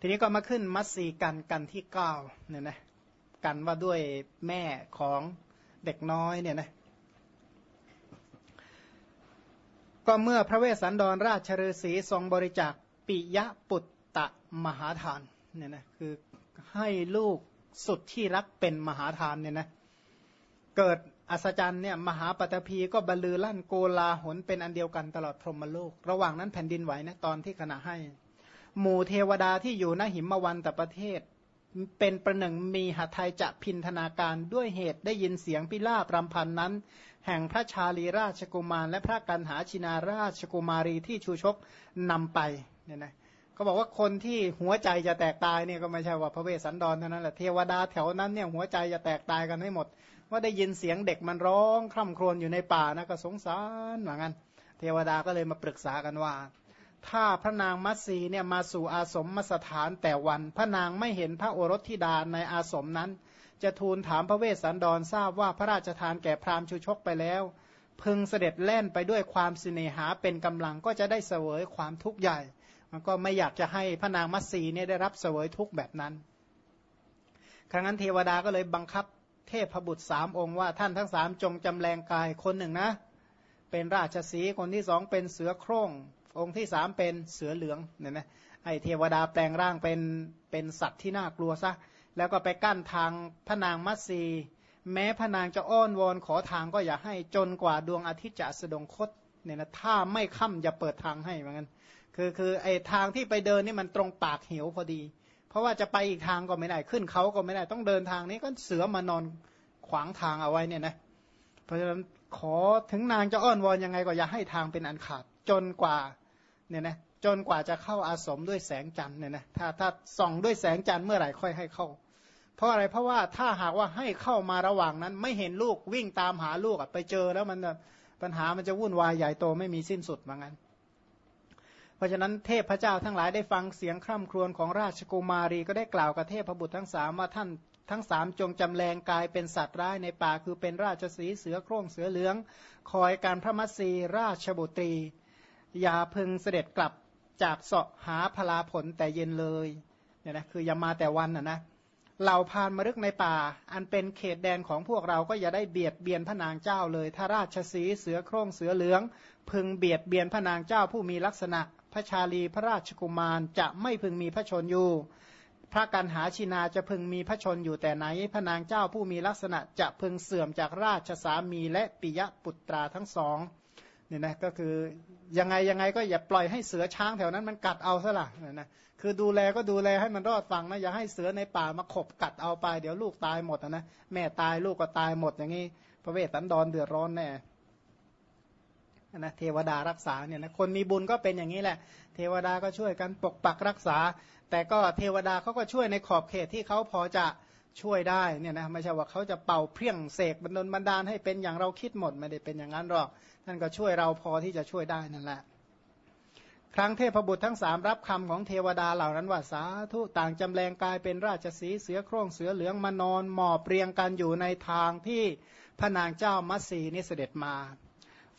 ทีนี้ก็มาขึ้นมัสสีกันกันที่เก้าเนี่ยนะกันว่าด้วยแม่ของเด็กน้อยเนี่ยนะก็เมื่อพระเวสสันดรราชฤาษีทรงบริจาคปิยะปุตตะมหาทานเนี่ยนะคือให้ลูกสุดที่รักเป็นมหาทานเนี่ยนะเกิดอัศจรรย์เนี่ยมหาปตพีก็บรรลือลั่นโกลาหนเป็นอันเดียวกันตลอดพรหมโลก ระหว่างนั้นแผ่นดินไหวนะตอนที่ขณะให้ หมู่เทวดาที่อยู่ณหิมวันตประเทศ เป็นประหนึ่งมีหัตถยจะพินธนาการด้วยเหตุได้ยินเสียงพิลาบรำพันนั้น แห่งพระชาลีราชกุมาร และพระกันหาชินาราชกุมารีที่ชูชกนำไปเนี่ยนะเขาบอกว่าคนที่หัวใจจะแตกตายเนี่ยก็ไม่ใช่ว่าพระเวสสันดรเท่านั้นแหละเทวดาแถวนั้นเนี่ยหัวใจจะแตกตายกันให้หมด ว่าได้ยินเสียงเด็กมันร้องคร่ำครวญอยู่ในป่านะก็สงสารเหมือนกันเทวดาก็เลยมาปรึกษากันว่า ถ้าพระนางมัตสีเนี่ยมาสู่อาสมมสถานแต่วัน พระนางไม่เห็นพระโอรสธิดาในอาสมนั้น จะทูลถามพระเวสสันดรทราบว่าพระราชทานแก่พราหมณ์ชูชกไปแล้ว พึงเสด็จแล่นไปด้วยความสิเนหาเป็นกำลังก็จะได้เสวยความทุกข์ใหญ่ มันก็ไม่อยากจะให้พระนางมัตสีเนี่ยได้รับเสวยทุกข์แบบนั้น ครั้งนั้นเทวดาก็เลยบังคับเทพบุตรสามองค์ว่าท่านทั้งสามจงจำแรงกายคนหนึ่งนะ เป็นราชสีคนที่สองเป็นเสือโคร่ง องค์ที่สามเป็นเสือเหลืองเนี่ยนะไอเทวดาแปลงร่างเป็นเป็นสัตว์ที่น่ากลัวซะแล้วก็ไปกั้นทางพระนางมัตสีแม้พระนางจะอ้อนวอนขอทางก็อย่าให้จนกว่าดวงอาทิตย์จะสดงคตเนี่ยนะถ้าไม่ค่ำอย่าเปิดทางให้เหมือนกันคือคือไอทางที่ไปเดินนี่มันตรงปากเหวพอดี เพราะว่าจะไปอีกทางก็ไม่ได้ขึ้นเขาก็ไม่ได้ต้องเดินทางนี้ก็เสือมานอนขวางทางเอาไว้เนี่ยนะเพราะฉะนั้นขอถึงนางจะอ้อนวอนยังไงก็อย่าให้ทางเป็นอันขาด จนกว่าเนี่ยนะจนกว่าจะเข้าอาสมด้วยแสงจันทร์เนี่ยนะถ้าถ้าส่องด้วยแสงจันทร์เมื่อไหร่ค่อยให้เข้า เพราะอะไรเพราะว่าถ้าหากว่าให้เข้ามาระหว่างนั้น ไม่เห็นลูกวิ่งตามหาลูกไปเจอแล้วมันปัญหามันจะวุ่นวายใหญ่โตไม่มีสิ้นสุดเหมือนกันเพราะฉะนั้นเทพพระเจ้าทั้งหลายได้ฟังเสียงคร่ำครวญของราชกุมารีก็ได้กล่าวกับเทพบุตรทั้งสามว่าท่านทั้งสามจงจำแรงกายเป็นสัตว์ร้ายในป่าคือเป็นราชสีเสือโคร่งเสือเหลือง คอยการพระมัสสีราชบุตรี อย่าพึงเสด็จกลับจากเสาะหาพลาผลแต่เย็นเลยเนี่ยนะคืออย่ามาแต่วันนะนะเหล่าพานมรึกในป่า อันเป็นเขตแดนของพวกเราก็อย่าได้เบียดเบียนพระนางเจ้าเลย ถ้าราชสีเสือโคร่งเสือเหลือง พึงเบียดเบียนพระนางเจ้าผู้มีลักษณะ พระชาลีพระราชกุมารจะไม่พึงมีพระชนอยู่ พระกันหาชินาจะพึงมีพระชนอยู่แต่ไหน พระนางเจ้าผู้มีลักษณะจะพึงเสื่อมจากราชสามีและปิยปุตราทั้งสอง เนี่ยนะก็คือยังไงยังไงก็อย่าปล่อยให้เสือช้างแถวนั้นมันกัดเอาซะละเนี่ยนะคือดูแลก็ดูแลให้มันรอดฟังนะอย่าให้เสือในป่ามาขบกัดเอาไป เดี๋ยวลูกตายหมดนะแม่ตายลูกก็ตายหมดอย่างนี้ พระเวสสันดรเดือดร้อนแน่นะเทวดารักษาเนี่ยนะคนมีบุญก็เป็นอย่างนี้แหละ เทวดาก็ช่วยกันปกปักรักษา แต่ก็เทวดาเขาก็ช่วยในขอบเขตที่เขาพอจะช่วยได้เนี่ยนะไม่ใช่ว่าเขาจะเป่าเพี้ยงเสกบันดลบันดาลให้เป็นอย่างเราคิดหมดไม่ได้เป็นอย่างนั้นหรอก ท่านก็ช่วยเราพอที่จะช่วยได้นั่นแหละ ครั้งเทพบุตรทั้งสามรับคำของเทวดาเหล่านั้นว่าสาธุต่างจำแรงกายเป็นราชสีเสือโคร่งเสือเหลืองมานอนหมอบเรียงกันอยู่ในทางที่พระนางเจ้ามัสีนี่เสด็จมา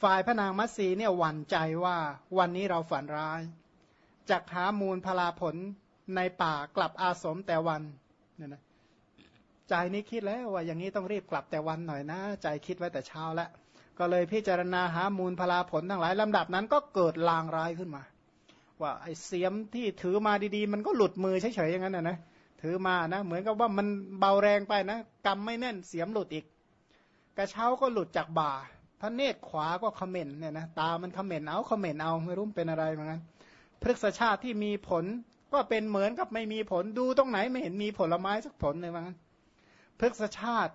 ฝ่ายพระนางมัตสีเนี่ยหวั่นใจว่าวันนี้เราฝันร้ายจากหามูลพลาผลในป่ากลับอาสมแต่วันเนี่ยนะใจนี้คิดแล้วว่าอย่างนี้ต้องรีบกลับแต่วันหน่อยนะ ใจคิดไว้แต่เช้าแล้ว ก็เลยพิจารณาหามูลพลาผลทั้งหลายลำดับนั้นก็เกิดลางร้ายขึ้นมา ว่าไอ้เสียมที่ถือมาดีๆ มันก็หลุดมือเฉยๆอย่างนั้นนะนะถือมานะเหมือนกับว่ามันเบาแรงไปนะกำไม่แน่นเสียมหลุดอีก กระเช้าก็หลุดจากบ่าพระเนตรขวาก็คอมเมนต์เนี่ยนะตามันคอมเมนต์เอาคอมเมนต์เอาไม่รู้เป็นอะไรเหมือนกันพฤกษชาติที่มีผลก็เป็นเหมือนกับไม่มีผลดูตรงไหนไม่เห็นมีผลไม้สักผลเลยเหมือนกันพฤกษชาติ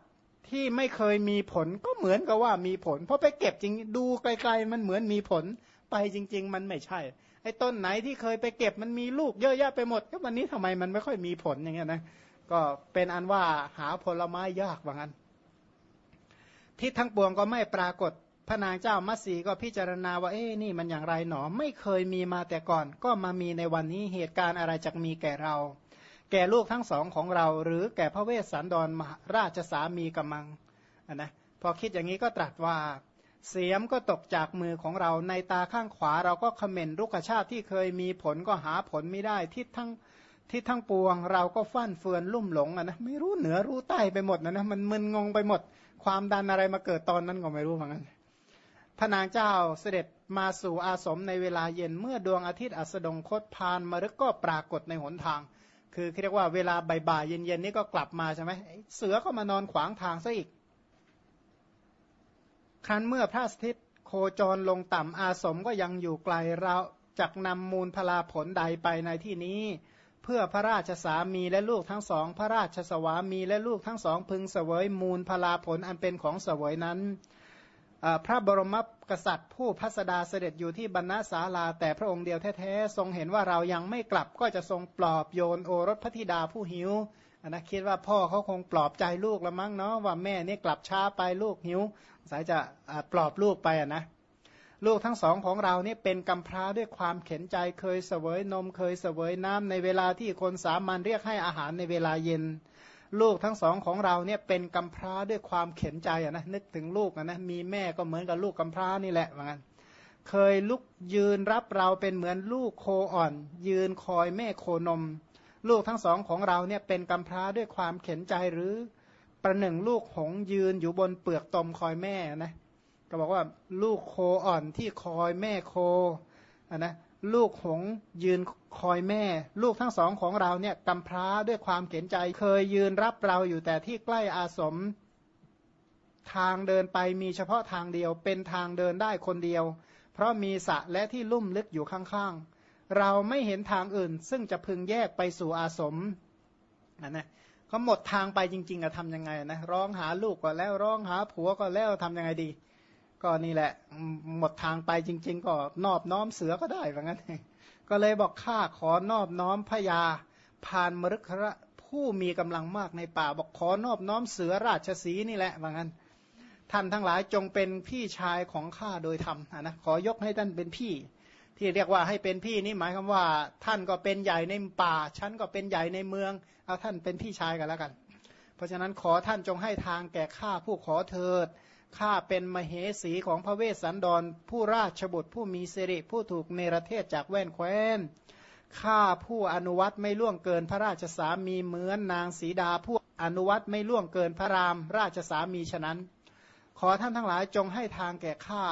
ที่ไม่เคยมีผลก็เหมือนกับว่ามีผล เพราะไปเก็บจริงดูไกลๆมันเหมือนมีผล ไปจริง ๆ มันไม่ใช่ไอ้ต้นไหนที่เคยไปเก็บมันมีลูกเยอะแยะไปหมดก็วันนี้ทำไมมันไม่ค่อยมีผลอย่างเงี้ยนะก็เป็นอันว่าหาผลไม้ยากว่างั้นทิศทั้งปวงก็ไม่ปรากฏพระนางเจ้ามัสีก็พิจารณาว่าเอ๊นี่มันอย่างไรหนอ ไม่เคยมีมาแต่ก่อน ก็มามีในวันนี้เหตุการณ์อะไรจะมีแก่เรา แก่ลูกทั้งสองของเรา หรือแก่พระเวสสันดรราชสามีกำมังนะพอคิดอย่างนี้ก็ตรัสว่า เสียมก็ตกจากมือของเราในตาข้างขวาเราก็คอมเมนรุกชาติที่เคยมีผลก็หาผลไม่ได้ทิศทั้งที่ทั้งปวง เราก็ฟั่นเฟือนลุ่มหลงอะนะไม่รู้เหนือรู้ใต้ไปหมดนะนะมันมึนงงไปหมด ความดันอะไรมาเกิดตอนนั้นก็ไม่รู้เหมือนกันพระนางเจ้าเสด็จมาสู่อาสมในเวลาเย็นเมื่อดวงอาทิตย์อัสดงคตพานมฤกก็ปรากฏในหนทาง คือเรียกว่าเวลาบ่ายๆเย็นๆนี่ก็กลับมาใช่ไหมเสือก็มานอนขวางทางซะอีก ครั้นเมื่อพระสถิตโคจรลงต่ำอาสมก็ยังอยู่ไกลเราจักนำมูลพลาผลใดไปในที่นี้ เพื่อพระราชสามีและลูกทั้งสอง พระราชสวามีและลูกทั้งสองพึงเสวยมูลพลาผลอันเป็นของเสวยนั้น พระบรมกษัตริย์ ผู้พัสดาเสด็จอยู่ที่บรรณาศาลา แต่พระองค์เดียวแท้ๆทรงเห็นว่าเรายังไม่กลับก็จะทรงปลอบโยนโอรสพระธิดาผู้หิวนะคิดว่าพ่อเขาคงปลอบใจลูกละมั้งเนาะว่าแม่นี่กลับช้าไปลูกหิว สายจะปลอบลูกไปอะนะลูกทั้งสองของเรานี่เป็นกำพร้าด้วยความเข็นใจเคยเสวยนมเคยเสวยน้ำในเวลาที่คนสามัญเรียกให้อาหารในเวลาเย็น ลูกทั้งสองของเราเนี่ยเป็นกำพร้าด้วยความเข็นใจนะนึกถึงลูกนะมีแม่ก็เหมือนกับลูกกำพร้านี่แหละเหมือนกันเคยลุกยืนรับเราเป็นเหมือนลูกโคอ่อน ยืนคอยแม่โคนม ลูกทั้งสองของเราเนี่ยเป็นกำพร้าด้วยความเข็นใจหรือ ประหนึ่งลูกหงยืนอยู่บนเปลือกตมคอยแม่นะก็บอกว่าลูกโคอ่อนที่คอยแม่โคนะ ลูกหงยืนคอยแม่ ลูกทั้งสองของเราเนี่ยกำพร้าด้วยความเข็นใจ เคยยืนรับเราอยู่แต่ที่ใกล้อาสม ทางเดินไปมีเฉพาะทางเดียว เป็นทางเดินได้คนเดียว เพราะมีสะและที่ลุ่มลึกอยู่ข้างๆ เราไม่เห็นทางอื่น ซึ่งจะพึงแยกไปสู่อาสมนะนะเขาหมดทางไปจริง ๆอะทำยังไงนะร้องหาลูกก็แล้วร้องหาผัวก็แล้วทำยังไงดี ก็นี่แหละหมดทางไปจริง ๆ ก็นอบน้อมเสือก็ได้เหมือนกันก็เลยบอกข้าขอนอบน้อมพญาพานมฤคระผู้มีกำลังมากในป่า บอกขอนอบน้อมเสือราชสีนี่แหละเหมือนกันท่านทั้งหลายจงเป็นพี่ชายของข้าโดยธรรมนะขอยกให้ท่านเป็นพี่ ที่เรียกว่าให้เป็นพี่นี่หมายความว่า ท่านก็เป็นใหญ่ในป่าฉันก็เป็นใหญ่ในเมืองเอาท่านเป็นพี่ชายกันแล้วกัน เพราะฉะนั้นขอท่านจงให้ทางแก่ข้าผู้ขอเถิด ข้าเป็นมเหสีของพระเวสสันดร ผู้ราชบุตรผู้มีสิริผู้ถูกเนรเทศจากแว่นแคว้นข้าผู้อนุวัตไม่ล่วงเกินพระราชสามีเหมือนนางสีดาผู้อนุวัตไม่ล่วงเกินพระรามราชสามีฉะนั้น ขอท่านทั้งหลายจงให้ทางแก่ข้า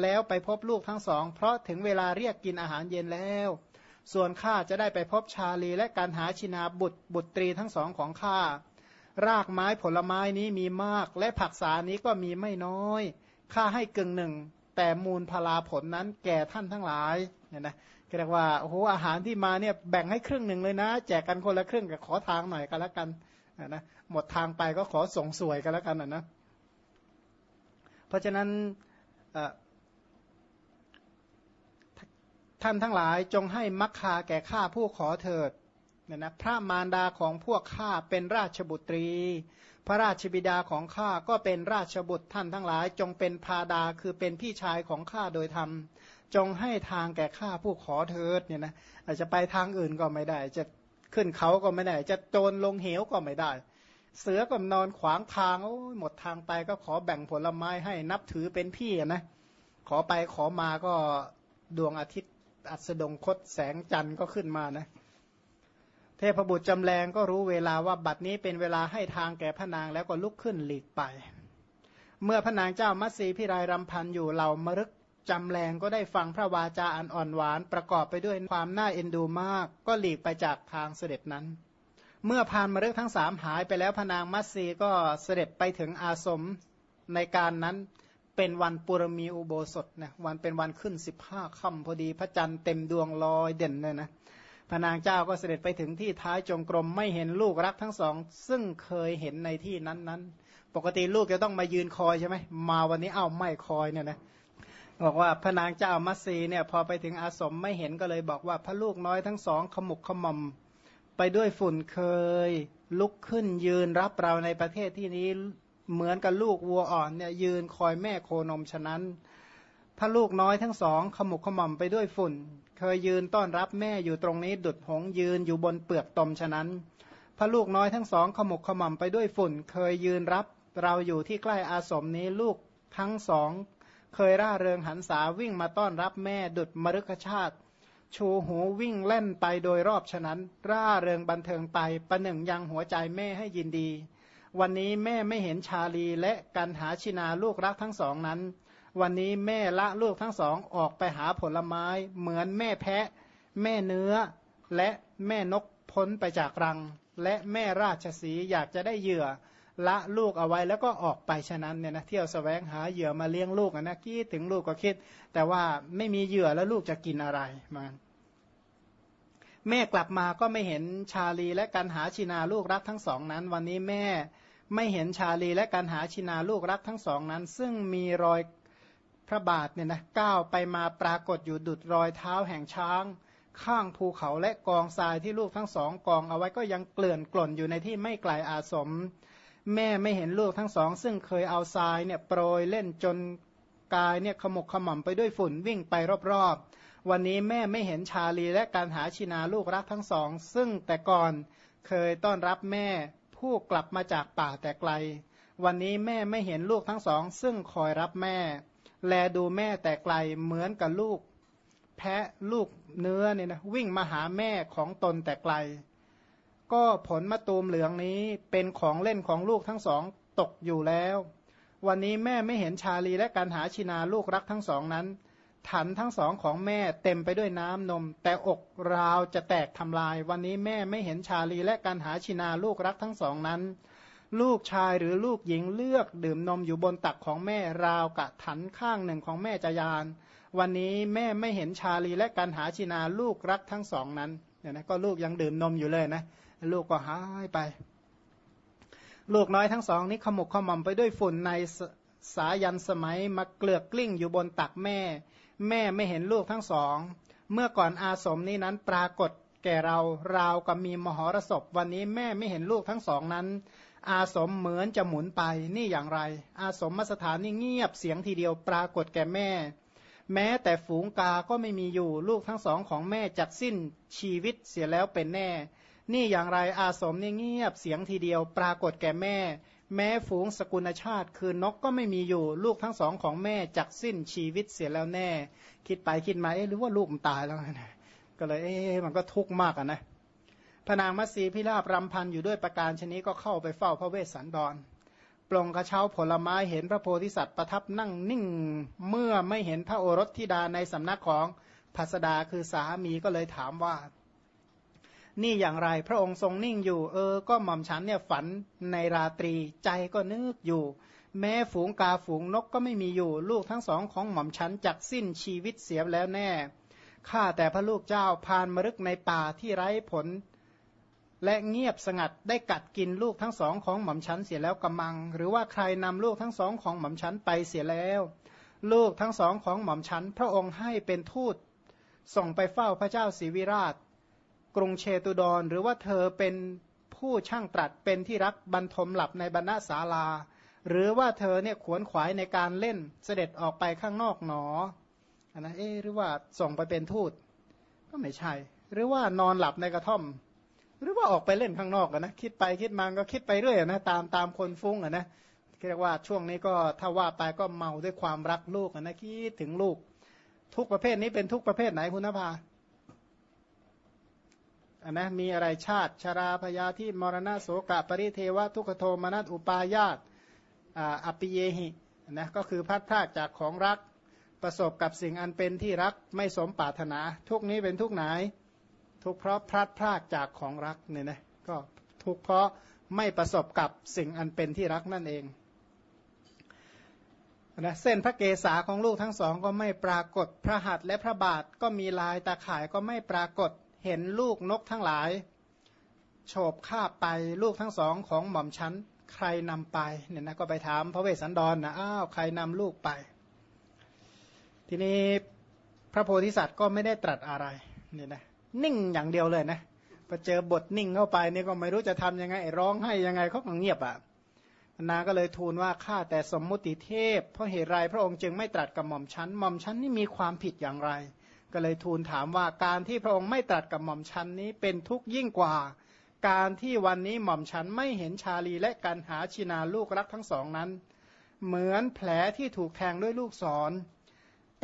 แล้วไปพบลูกทั้งสอง เพราะถึงเวลาเรียกกินอาหารเย็นแล้ว ส่วนข้าจะได้ไปพบชาลีและการหาชินาบุตรบุตรีทั้งสองของข้า รากไม้ผลไม้นี้มีมาก และผักษานี้ก็มีไม่น้อย ค่าให้กึ่งหนึ่ง แต่มูลพลาผลนั้นแก่ท่านทั้งหลายเนี่ยนะเรียกว่าโอ้โหอาหารที่มาเนี่ยแบ่งให้ครึ่งหนึ่งเลยนะ แจกกันคนละครึ่งกับขอทางหน่อยกันแล้วกันนะหมดทางไปก็ขอส่งสวยกันแล้วกันนะ เพราะฉะนั้นท่านทั้งหลายจงให้มักคาแก่ข้าผู้ขอเถิด เนี่ยนะพระมารดาของพวกข้าเป็นราชบุตรี พระราชบิดาของข้าก็เป็นราชบุตรท่านทั้งหลาย จงเป็นพาดาคือเป็นพี่ชายของข้าโดยธรรม จงให้ทางแก่ข้าผู้ขอเถิดเนี่ยนะอาจจะไปทางอื่นก็ไม่ได้ จะขึ้นเขาก็ไม่ได้ จะโจรลงเหวก็ไม่ได้ เสือก็นอนขวางทางโอ้หมดทางไปก็ขอแบ่งผลไม้ให้นับถือเป็นพี่นะขอไปขอมาก็ดวงอาทิตย์อัสดงคตแสงจันทร์ก็ขึ้นมานะ เทพบุตรจำแรงก็รู้เวลาว่าบัดนี้เป็นเวลาให้ทางแก่พระนางแล้วก็ลุกขึ้นหลีกไป เมื่อพระนางเจ้ามัตสีพิรายรำพันอยู่เหล่ามรึกจำแรงก็ได้ฟังพระวาจาอันอ่อนหวาน ประกอบไปด้วยความน่าเอ็นดูมาก ก็หลีกไปจากทางเสด็จนั้น เมื่อพานมรึกทั้งสามหายไปแล้วพระนางมัตสีก็เสด็จไปถึงอาสมในการนั้นเป็นวันปุรมีอุโบสถนะวันเป็นวันขึ้นสิบห้าค่ำพอดีพระจันทร์เต็มดวงลอยเด่นเลยนะ พระนางเจ้าก็เสด็จไปถึงที่ท้ายจงกรมไม่เห็นลูกรักทั้งสอง ซึ่งเคยเห็นในที่นั้นๆ ปกติลูกจะต้องมายืนคอยใช่ไหมมาวันนี้เอ้าไม่คอยเนี่ยนะบอกว่าพระนางเจ้ามัสีเนี่ยพอไปถึงอาสมไม่เห็นก็เลยบอกว่าพระลูกน้อยทั้งสองขมุกขมอมไปด้วยฝุ่นเคย ลุกขึ้นยืนรับเราในประเทศที่นี้เหมือนกับลูกวัวอ่อนเนี่ยยืนคอยแม่โคนมฉะนั้นพระลูกน้อยทั้งสองขมุกขมอมไปด้วยฝุ่น เคยยืนต้อนรับแม่อยู่ตรงนี้ ดุดหงยืนอยู่บนเปลือกตมฉะนั้น พระลูกน้อยทั้งสองขมุกขมำไปด้วยฝุ่น เคยยืนรับ เราอยู่ที่ใกล้อาสมนี้ลูกทั้งสอง เคยร่าเริงหันษาวิ่งมาต้อนรับแม่ดุดมรุกชาติ ชูหูวิ่งเล่นไปโดยรอบฉะนั้น ร่าเริงบันเทิงไปประหนึ่งยังหัวใจแม่ให้ยินดี วันนี้แม่ไม่เห็นชาลีและกันหาชินาลูกรักทั้งสองนั้น วันนี้แม่ละลูกทั้งสองออกไปหาผลไม้ เหมือนแม่แพะ แม่เนื้อ และแม่นกพ้นไปจากรัง และแม่ราชสีอยากจะได้เหยื่อ ละลูกเอาไว้แล้วก็ออกไปฉะนั้นเนี่ยนะเที่ยวสแสวงหาเหยื่อมาเลี้ยงลูกนะคิดถึงลูกก็คิด แต่ว่าไม่มีเหยื่อแล้วลูกจะกินอะไรมันแม่กลับมาก็ไม่เห็นชาลีและกันหาชินาลูกรักทั้งสองนั้น วันนี้แม่ไม่เห็นชาลีและกันหาชินาลูกรักทั้งสองนั้น ซึ่งมีรอย พระบาทเนี่ยนะก้าวไปมาปรากฏอยู่ดุดรอยเท้าแห่งช้าง ข้างภูเขาและกองทรายที่ลูกทั้งสองกองเอาไว้ก็ยังเกลื่อนกล่นอยู่ในที่ไม่ไกลอาสม แม่ไม่เห็นลูกทั้งสอง ซึ่งเคยเอาทรายเนี่ยโปรยเล่นจนกายเนี่ยขมกขม่ำไปด้วยฝุ่นวิ่งไปรอบๆ วันนี้แม่ไม่เห็นชาลีและการหาชินาลูกรักทั้งสอง ซึ่งแต่ก่อนเคยต้อนรับแม่ผู้กลับมาจากป่าแต่ไกล วันนี้แม่ไม่เห็นลูกทั้งสอง ซึ่งคอยรับแม่ แลดูแม่แต่ไกลเหมือนกับลูก แพะลูกเนื้อเนี่ยนะวิ่งมาหาแม่ของตนแต่ไกล ก็ผลมะตูมเหลืองนี้เป็นของเล่นของลูกทั้งสองตกอยู่แล้ว วันนี้แม่ไม่เห็นชาลีและการหาชินาลูกรักทั้งสองนั้น ถันทั้งสองของแม่เต็มไปด้วยน้ำนม แต่อกราวจะแตกทำลาย วันนี้แม่ไม่เห็นชาลีและการหาชินาลูกรักทั้งสองนั้น ลูกชายหรือลูกหญิงเลือกดื่มนมอยู่บนตักของแม่ราวกะถันข้างหนึ่งของแม่จยาน วันนี้แม่ไม่เห็นชาลีและการหาชินาลูกรักทั้งสองนั้นเนี่ยนะก็ลูกยังดื่มนมอยู่เลยนะลูกก็หายไป ลูกน้อยทั้งสองนี้ขมุกขมอมไปด้วยฝุ่นในสายันสมัยมาเกลือกกลิ้งอยู่บนตักแม่ แม่ไม่เห็นลูกทั้งสอง เมื่อก่อนอาสมนี้นั้นปรากฏแก่เราราวกับมีมหรสพ วันนี้แม่ไม่เห็นลูกทั้งสองนั้น อาสมเหมือนจะหมุนไปนี่อย่างไร อาสมมสถานนี่เงียบเสียงทีเดียวปรากฏแก่แม่ แม้แต่ฝูงกาก็ไม่มีอยู่ลูกทั้งสองของแม่จักสิ้นชีวิตเสียแล้วเป็นแน่ นี่อย่างไรอาสมนี่เงียบเสียงทีเดียวปรากฏแก่แม่ แม้ฝูงสกุลชาติ คือนกก็ไม่มีอยู่ ลูกทั้งสองของแม่จักสิ้นชีวิตเสียแล้วแน่ คิดไปคิดมาเอ๊ะหรือว่าลูกมันตายแล้วนะก็เลยเอ๊ะมันก็ทุกข์มากอะนะ พนางมัสีพิราบรำพันอยู่ด้วยประการชนิดก็เข้าไปเฝ้าพระเวสสันดร ปลงกระเช้าผลไม้เห็นพระโพธิสัตว์ประทับนั่งนิ่งเมื่อไม่เห็นพระโอรสธิดาในสำนักของพัสดาคือสามีก็เลยถามว่า นี่อย่างไรพระองค์ทรงนิ่งอยู่ เออ ก็หม่อมฉันเนี่ยฝันในราตรีใจก็นึกอยู่ แม้ฝูงกาฝูงนกก็ไม่มีอยู่ ลูกทั้งสองของหม่อมฉันจักสิ้นชีวิตเสียแล้วแน่ข้าแต่พระลูกเจ้าพานมรึกในป่าที่ไร้ผล และเงียบสงัดได้กัดกินลูกทั้งสองของหม่อมฉันเสียแล้วกำมัง หรือว่าใครนำลูกทั้งสองของหม่อมฉันไปเสียแล้ว ลูกทั้งสองของหม่อมฉัน พระองค์ให้เป็นทูตส่งไปเฝ้าพระเจ้าศรีวิราช กรุงเชตุดร หรือว่าเธอเป็นผู้ช่างตรัสเป็นที่รักบรรทมหลับในบรรณาศาลา หรือว่าเธอเนี่ยขวนขวายในการเล่นเสด็จออกไปข้างนอกหนอนะเอ๊หรือว่าส่งไปเป็นทูตก็ไม่ใช่ หรือว่านอนหลับในกระท่อม หรือว่าออกไปเล่นข้างนอกนะ คิดไปคิดมาก็คิดไปเรื่อยนะตามตามคนฟุ้งอะนะเรียกว่าช่วงนี้ก็ถ้าว่าไปก็เมาด้วยความรักลูกนะคิดถึงลูก ทุกประเภทนี้เป็นทุกประเภทไหนคุณนภาอันนะมีอะไรชาติชาราพยาที่มรณะโสกะปริเทวะทุกขโทมนัสอุปายาตอัปิเยหินะก็คือพัดพลาดจากของรักประสบกับสิ่งอันเป็นที่รักไม่สมปรารถนา ทุกนี้เป็นทุกไหน ทุกเพราะพลัดพลาดจากของรักเนี่ยนะก็ทุกเพราะไม่ประสบกับสิ่งอันเป็นที่รักนั่นเองนะเส้นพระเกศาของลูกทั้งสองก็ไม่ปรากฏพระหัตถ์และพระบาทก็มีลายตาข่ายก็ไม่ปรากฏเห็นลูกนกทั้งหลายโฉบคาบไปลูกทั้งสองของหม่อมชั้นใครนำไปเนี่ยนะก็ไปถามพระเวสสันดรนนะอ้าวใครนำลูกไป ทีนี้พระโพธิสัตว์ก็ไม่ได้ตรัสอะไรเนี่ยนะ นิ่งอย่างเดียวเลยนะพอเจอบทนิ่งเข้าไปนี่ก็ไม่รู้จะทํำยังไงร้องให้ยังไงเขาก็เงียบอะนาก็เลยทูลว่าข้าแต่สมมุติเทพ เพราะเหตุไรพระองค์จึงไม่ตรัสกับหม่อมชั้นหม่อมชั้นนี่มีความผิดอย่างไร ก็เลยทูลถามว่าการที่พระองค์ไม่ตรัสกับหม่อมชันนี้เป็นทุกข์ยิ่งกว่า การที่วันนี้หม่อมชันไม่เห็นชาลีและการหาชินาลูกรักทั้งสองนั้น เหมือนแผลที่ถูกแทงด้วยลูกศร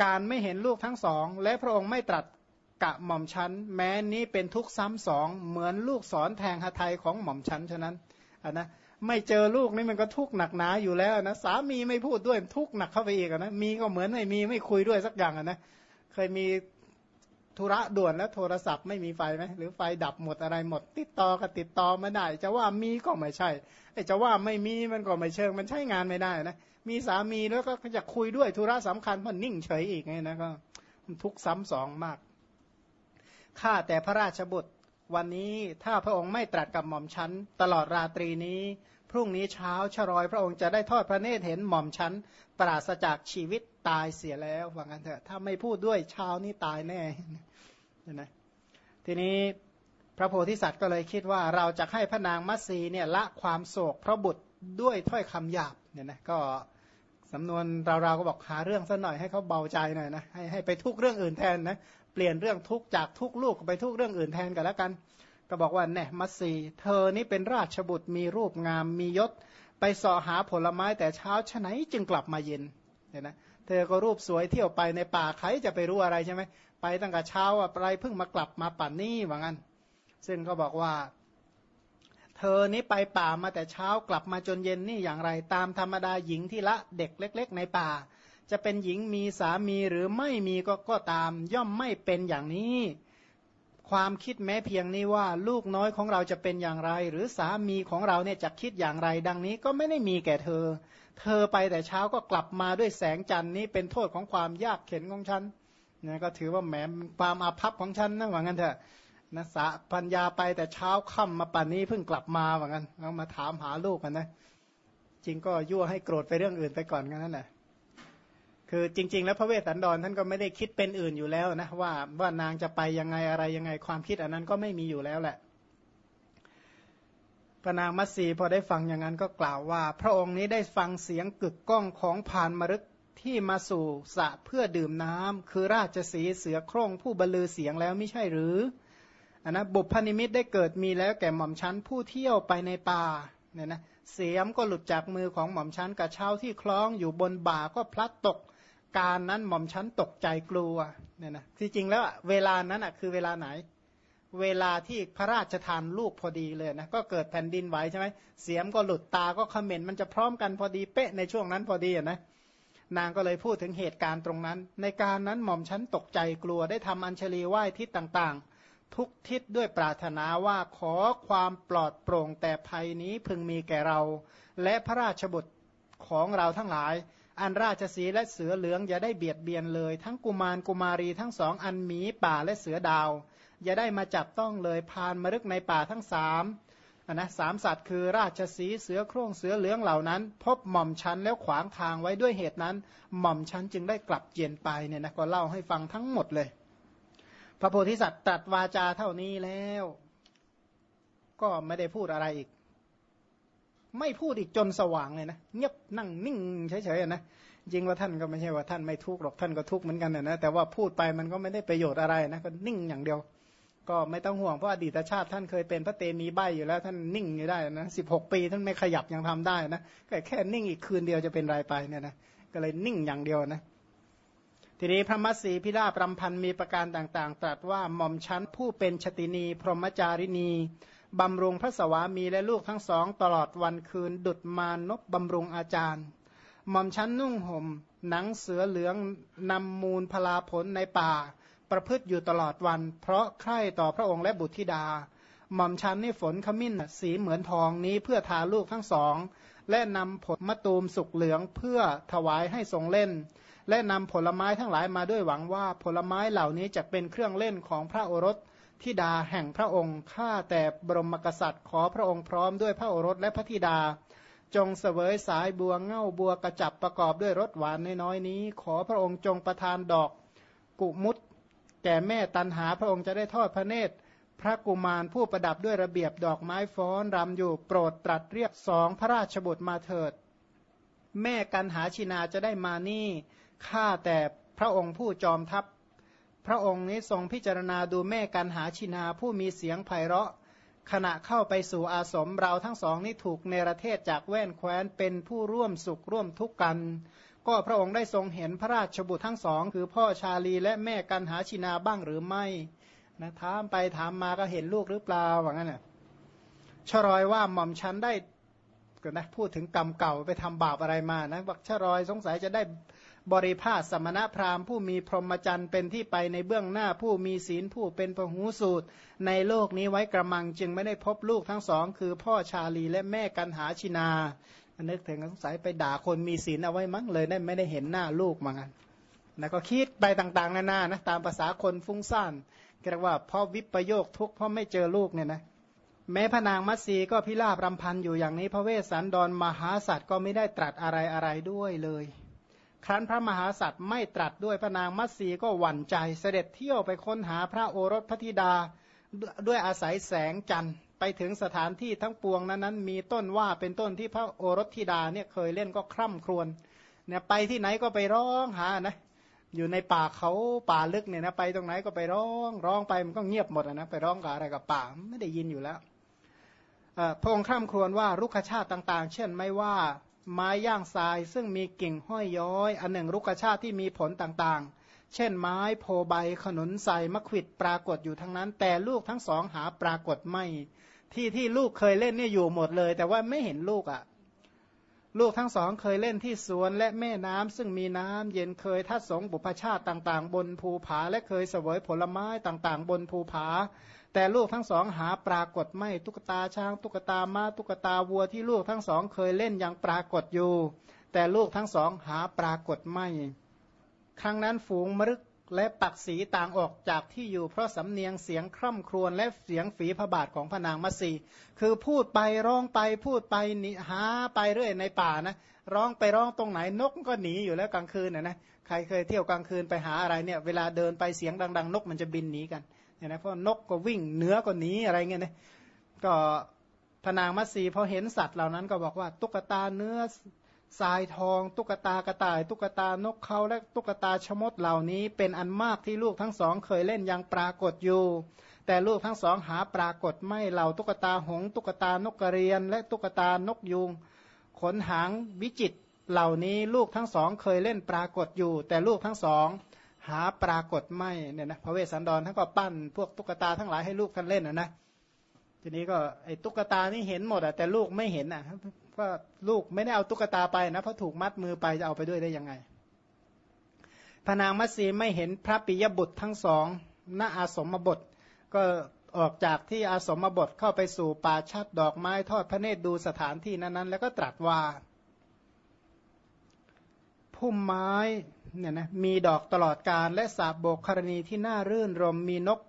การไม่เห็นลูกทั้งสอง และพระองค์ไม่ตรัส กะหม่อมชันแม้นี้เป็นทุกข์ซ้ำสองเหมือนลูกศรแทงหไทยของหม่อมชันฉะนั้นอะนะไม่เจอลูกนี่มันก็ทุกข์หนักหนาอยู่แล้วนะสามีไม่พูดด้วยทุกข์หนักเข้าไปอีกนะมีก็เหมือนไม่มีไม่คุยด้วยสักอย่างนะเคยมีธุระด่วนแล้วโทรศัพท์ไม่มีไฟไหมหรือไฟดับหมดอะไรหมด ติดต่อก็ติดต่อไม่ได้ จะว่ามีก็ไม่ใช่ไอ้จะว่าไม่มีมันก็ไม่เชิง มันใช้งานไม่ได้นะมีสามีแล้วก็จะคุยด้วยธุระสำคัญมันนิ่งเฉยอีกไงนะก็ทุกซ้ำสองมาก ข้าแต่พระราชบุตร วันนี้ถ้าพระองค์ไม่ตรัสกับหม่อมชั้นตลอดราตรีนี้ พรุ่งนี้เช้าชรอยพระองค์จะได้ทอดพระเนตรเห็นหม่อมชั้นปราศจากชีวิตตายเสียแล้วว่างั้นเถอะถ้าไม่พูดด้วยเช้านี้ตายแน่นะทีนี้พระโพธิสัตว์ก็เลยคิดว่าเราจะให้พระนางมัตสีเนี่ยละความโศกเพราะบุตรด้วยถ้อยคำหยาบเนี่ยนะก็สำนวนเราๆก็บอกหาเรื่องซะหน่อยให้เขาเบาใจหน่อยนะให้ให้ไปทุกเรื่องอื่นแทนนะ ปลี่ยนเรื่องทุกจากทุกลูกไปทุกเรื่องอื่นแทนกันแล้วกัน ก็บอกว่าแน่มัตสีเธอนี่เป็นราชบุตรมีรูปงามมียศ ไปสอหาผลไม้แต่เช้าชะไหนจึงกลับมาเย็นเนี่ยนะเธอก็รูปสวยเที่ยวไปในป่าใครจะไปรู้อะไรใช่ไหมไปตั้งแต่เช้าอะไปเพิ่งมากลับมาป่านนี้ว่างั้น ซึ่งก็บอกว่า เธอนี้ไปป่ามาแต่เช้ากลับมาจนเย็นนี่อย่างไร ตามธรรมดาหญิงที่ละเด็กเล็ก ๆ ในป่า จะเป็นหญิงมีสามีหรือไม่มีก็ก็ตาม ย่อมไม่เป็นอย่างนี้ ความคิดแม้เพียงนี้ว่า ลูกน้อยของเราจะเป็นอย่างไร หรือสามีของเราเนี่ยจะคิดอย่างไร ดังนี้ก็ไม่ได้มีแก่เธอ เธอไปแต่เช้าก็กลับมาด้วยแสงจันทร์นี้เป็นโทษของความยากเข็นของฉันนะก็ถือว่าแหมความอาภัพของฉันนะว่างั้นเถอะนะสะปัญญาไปแต่เช้าค่ำมาป่านนี้เพิ่งกลับมาว่างั้นแล้วมาถามหาลูกกันนะจริงก็ยั่วให้โกรธไปเรื่องอื่นไปก่อนกันนั่นแหละ คือจริง ๆ แล้วพระเวสสันดรท่านก็ไม่ได้คิดเป็นอื่นอยู่แล้วนะว่าว่านางจะไปยังไงอะไรยังไงความคิดอันนั้นก็ไม่มีอยู่แล้วแหละพระนางมัตสีพอได้ฟังอย่างนั้นก็กล่าวว่า พระองค์นี้ได้ฟังเสียงกึกก้องของพานมรึกที่มาสู่สะเพื่อดื่มน้ำคือราชสีเสือโคร่งผู้บรรลือเสียงแล้วไม่ใช่หรืออันนะบุพนิมิตได้เกิดมีแล้วแก่หม่อมชั้นผู้เที่ยวไปในป่าเนี่ยนะเสียมก็หลุดจากมือของหม่อมชั้นกระเช้าที่คล้องอยู่บนบ่าก็พลัดตก การนั้นหม่อมชั้นตกใจกลัวเนี่ยนะที่จริงแล้วเวลานั้นอะคือเวลาไหน เวลาที่พระราชทานลูกพอดีเลยนะก็เกิดแผ่นดินไหวใช่ไหมเสียมก็หลุดตาก็เขม็นมันจะพร้อมกันพอดีเป๊ะในช่วงนั้นพอดีอะนะนางก็เลยพูดถึงเหตุการณ์ตรงนั้น ในการนั้นหม่อมชั้นตกใจกลัวได้ทำอัญชลีไหว้ทิศต่างๆ ทุกทิศด้วยปรารถนาว่าขอความปลอดโปร่งแต่ภัยนี้พึงมีแก่เรา และพระราชบุตรของเราทั้งหลาย อันราชสีและเสือเหลืองอย่าได้เบียดเบียนเลย ทั้งกุมารกุมารีทั้งสองอันหมีป่าและเสือดาว อย่าได้มาจับต้องเลยพานมรึกในป่าทั้งสามนะสามสัตว์คือราชสีเสือโคร่งเสือเหลืองเหล่านั้น พบหม่อมชันแล้วขวางทางไว้ด้วยเหตุนั้น หม่อมชันจึงได้กลับเยียนไปเนี่ยนะก็เล่าให้ฟังทั้งหมดเลย พระโพธิสัตว์ตรัสวาจาเท่านี้แล้ว ก็ไม่ได้พูดอะไรอีก ไม่พูดอีกจนสว่างเลยนะเงียบนั่งนิ่งเฉยๆนะจริงว่าท่านก็ไม่ใช่ว่าท่านไม่ทุกข์หรอกท่านก็ทุกข์เหมือนกันนะแต่ว่าพูดไปมันก็ไม่ได้ประโยชน์อะไรนะก็นิ่งอย่างเดียว ก็ไม่ต้องห่วงเพราะอดีตชาติท่านเคยเป็นพระเตมีใบอยู่แล้วท่านนิ่งอยู่ได้นะสิบหกปีท่านไม่ขยับยังทำได้นะแค่แค่นิ่งอีกคืนเดียวจะเป็นไรไปเนี่ยนะก็เลยนิ่งอย่างเดียวนะทีนี้พระมัสสีพิราบรำพันมีประการต่างๆ ตรัสว่าหม่อมชั้นผู้เป็นชตินี พรหมจารินี บำรุงพระสวามีและลูกทั้งสองตลอดวันคืน ดุดมานพบำรุงอาจารย์หม่อมชั้นนุ่งหม่ม หนังเสือเหลืองนำมูลพลาผลในป่า ประพฤติอยู่ตลอดวัน เพราะใคร่ต่อพระองค์และบุตรธิดา หม่อมชันนี่ฝนขมิ้นสีเหมือนทองนี้เพื่อทาลูกทั้งสอง และนำผลมะตูมสุกเหลืองเพื่อถวายให้ทรงเล่น และนำผลไม้ทั้งหลายมาด้วยหวังว่าผลไม้เหล่านี้จะเป็นเครื่องเล่นของพระโอรส ธิดาแห่งพระองค์ข้าแต่บรมกษัตริย์ขอพระองค์พร้อมด้วยพระโอรสและพระธิดา จงเสวยสายบัวเง่าบัวกระจับประกอบด้วยรสหวานน้อยนี้ ขอพระองค์จงประทานดอก กุมุตแก่แม่ตันหาพระองค์จะได้ทอดพระเนตร พระกุมารผู้ประดับด้วยระเบียบดอกไม้ฟ้อนรำอยู่โปรดตรัสเรียกสองพระราชบุตรมาเถิด แม่กันหาชินาจะได้มานี่ข้าแต่พระองค์ผู้จอมทัพ พระองค์นี้ทรงพิจารณาดูแม่กันหาชินาผู้มีเสียงไพเราะ ขณะเข้าไปสู่อาสมเราทั้งสองนี้ถูกเนรเทศจากแว่นแคว้นเป็นผู้ร่วมสุขร่วมทุกข์กัน ก็พระองค์ได้ทรงเห็นพระราชบุตรทั้งสอง คือพ่อชาลีและแม่กันหาชินาบ้างหรือไม่นะถามไปถามมาก็เห็นลูกหรือเปล่าว่างั้นน่ะชรอยว่าหม่อมชันได้ก็นะพูดถึงกรรมเก่าไปทำบาปอะไรมานะบอกชรอยสงสัยจะได้ บริภาสสมณพราหมณ์ผู้มีพรหมจรรย์เป็นที่ไปในเบื้องหน้าผู้มีศีลผู้เป็นพหูสูตร ในโลกนี้ไว้กระมังจึงไม่ได้พบลูกทั้งสอง คือพ่อชาลีและแม่กันหาชินานึกถึงสงสัยไปด่าคนมีศีลเอาไว้มั้งเลยได้ไม่ได้เห็นหน้าลูกมางันแล้วก็คิดไปต่างๆนานานะตามภาษาคนฟุ้งซ่านเรียกว่าพ่อวิปโยคทุกเพราะไม่เจอลูกเนี่ยนะแม้พนางมัตสีก็พิลาบรำพันอยู่อย่างนี้ พระเวสสันดรมหาสัตว์ก็ไม่ได้ตรัสอะไรอะไรด้วยเลย ครั้นพระมหาสัตว์ไม่ตรัสด้วยพนางมัตสีก็หวั่นใจเสด็จเที่ยวไปค้นหาพระโอรสพธิดาด้วยอาศัยแสงจันทร์ไปถึงสถานที่ทั้งปวงนั้นนั้นมีต้นว่าเป็นต้นที่พระโอรสธิดาเนี่ยเคยเล่นก็คร่ำครวญเนี่ยไปที่ไหนก็ไปร้องหานะอยู่ในป่าเขาป่าลึกเนี่ยนะไปตรงไหนก็ไปร้องร้องไปมันก็เงียบหมดนะไปร้องกับอะไรกับป่าไม่ได้ยินอยู่แล้วพระองค์คร่ำครวญว่ารุกชาติต่าง ๆ เช่นไม่ว่า ไม้ย่างทรายซึ่งมีกิ่งห้อยย้อย อันหนึ่งรุกชาติที่มีผลต่างๆ เช่นไม้โพใบขนุนใสมะขวิดปรากฏอยู่ทั้งนั้น แต่ลูกทั้งสองหาปรากฏไม่ ที่ที่ลูกเคยเล่นเนี่ยอยู่หมดเลย แต่ว่าไม่เห็นลูกอะ่ะลูกทั้งสองเคยเล่นที่สวนและแม่น้ำซึ่งมีน้ำเย็นเคยทัดสงบุพชาติต่างๆ บนภูผา และเคยเสวยผลไม้ต่างๆ บนภูผา แต่ลูกทั้งสองหาปรากฏไม่ตุ๊กตาช้าง ตุ๊กตาม้าตุ๊กตาวัวที่ลูกทั้งสองเคยเล่นยังปรากฏอยู่ แต่ลูกทั้งสองหาปรากฏไม่ครั้งนั้นฝูงมรึกและปักสีต่างออกจากที่อยู่เพราะสำเนียงเสียงคร่ำครวญและเสียงฝีพระบาทของพนางมัสีคือพูดไปร้องไปพูดไปหนีหาไปเรื่อยในป่านะร้องไปร้องตรงไหนนกก็หนีอยู่แล้วกลางคืนนะนะใครเคยเที่ยวกลางคืนไปหาอะไรเนี่ยเวลาเดินไปเสียงดัง ๆ นกมันจะบินหนีกัน เนี่ยนะเพราะนกก็วิ่งเนื้อก็หนีอะไรเงี้ยนะก็พนางมัสีพอเห็นสัตว์เหล่านั้นก็บอกว่าตุ๊กตาเนื้อทรายทอง ตุ๊กตากระต่าย ตุ๊กตานกเขาและตุ๊กตาชมดเหล่านี้ เป็นอันมากที่ลูกทั้งสองเคยเล่นยังปรากฏอยู่ แต่ลูกทั้งสองหาปรากฏไม่เหล่าตุ๊กตาหง ตุ๊กตานกกระเรียน และตุ๊กตานกยุง ขนหางวิจิตเหล่านี้ลูกทั้งสองเคยเล่นปรากฏอยู่ แต่ลูกทั้งสอง หาปรากฏไม่เนี่ยนะพระเวสสันดรท่านก็ปั้นพวกตุ๊กตาทั้งหลายให้ลูกท่านเล่นนะนะทีนี้ก็ไอ้ตุ๊กตานี่เห็นหมดอะแต่ลูกไม่เห็นอะก็ลูกไม่ได้เอาตุ๊กตาไปนะเพราะถูกมัดมือไปจะเอาไปด้วยได้ยังไงพนางมัสีไม่เห็นพระปิยบุตรทั้งสองณอาสมบท ก็ออกจากที่อาสมบทเข้าไปสู่ป่าชัดดอกไม้ทอดพระเนตรดูสถานที่นั้นๆ แล้วก็ตรัสว่าพุ่มไม้ เนี่ยนะมีดอกตลอดการและสาบโบกครณีที่น่ารื่นรมมีนก